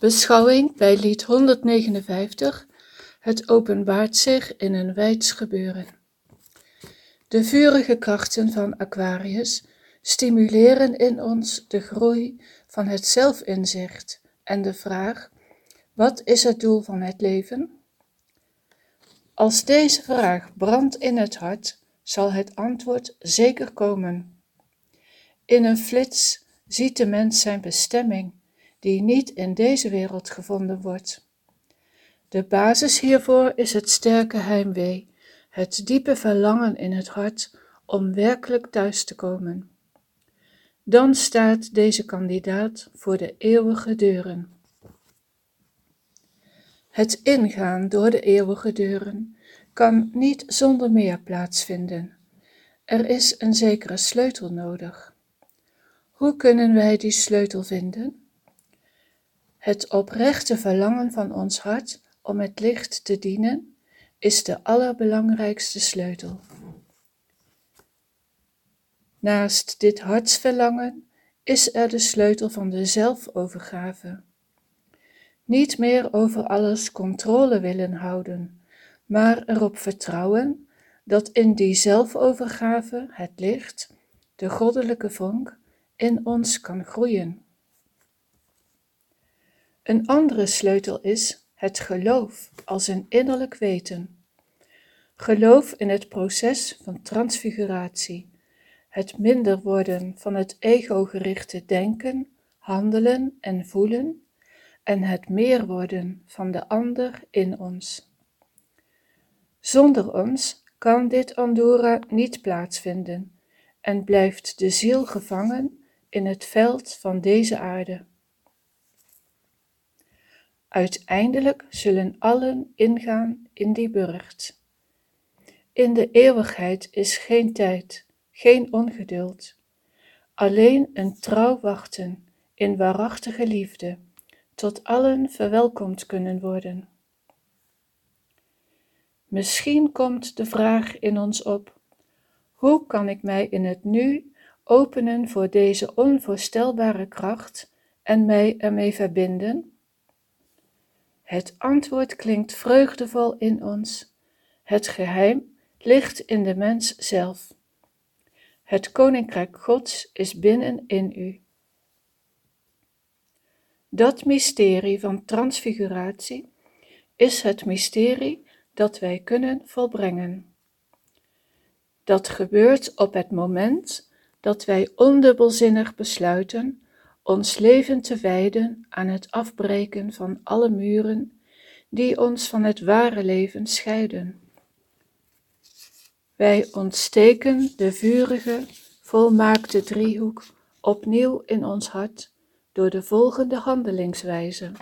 Beschouwing bij lied 159. Het openbaart zich in een wijds gebeuren. De vurige krachten van Aquarius stimuleren in ons de groei van het zelfinzicht en de vraag: wat is het doel van het leven? Als deze vraag brandt in het hart, zal het antwoord zeker komen. In een flits ziet de mens zijn bestemming die niet in deze wereld gevonden wordt. De basis hiervoor is het sterke heimwee, het diepe verlangen in het hart om werkelijk thuis te komen. Dan staat deze kandidaat voor de eeuwige deuren. Het ingaan door de eeuwige deuren kan niet zonder meer plaatsvinden. Er is een zekere sleutel nodig. Hoe kunnen wij die sleutel vinden? Het oprechte verlangen van ons hart om het licht te dienen is de allerbelangrijkste sleutel. Naast dit hartsverlangen is er de sleutel van de zelfovergave. Niet meer over alles controle willen houden, maar erop vertrouwen dat in die zelfovergave het licht, de goddelijke vonk, in ons kan groeien. Een andere sleutel is het geloof als een innerlijk weten. Geloof in het proces van transfiguratie, het minder worden van het ego-gerichte denken, handelen en voelen en het meer worden van de ander in ons. Zonder ons kan dit Andorra niet plaatsvinden en blijft de ziel gevangen in het veld van deze aarde. Uiteindelijk zullen allen ingaan in die burcht. In de eeuwigheid is geen tijd, geen ongeduld, alleen een trouw wachten in waarachtige liefde, tot allen verwelkomd kunnen worden. Misschien komt de vraag in ons op: hoe kan ik mij in het nu openen voor deze onvoorstelbare kracht en mij ermee verbinden? Het antwoord klinkt vreugdevol in ons. Het geheim ligt in de mens zelf. Het koninkrijk Gods is binnen in u. Dat mysterie van transfiguratie is het mysterie dat wij kunnen volbrengen. Dat gebeurt op het moment dat wij ondubbelzinnig besluiten ons leven te wijden aan het afbreken van alle muren die ons van het ware leven scheiden. Wij ontsteken de vurige, volmaakte driehoek opnieuw in ons hart door de volgende handelingswijze.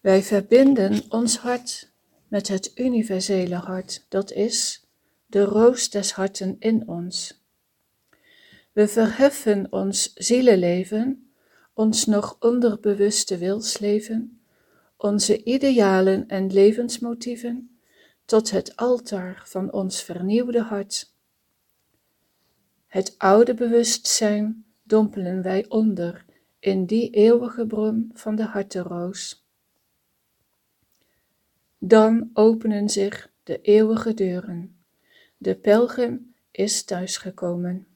Wij verbinden ons hart met het universele hart, dat is de roos des harten in ons. We verheffen ons zielenleven, ons nog onderbewuste wilsleven, onze idealen en levensmotieven tot het altaar van ons vernieuwde hart. Het oude bewustzijn dompelen wij onder in die eeuwige bron van de hartenroos. Dan openen zich de eeuwige deuren. De pelgrim is thuisgekomen.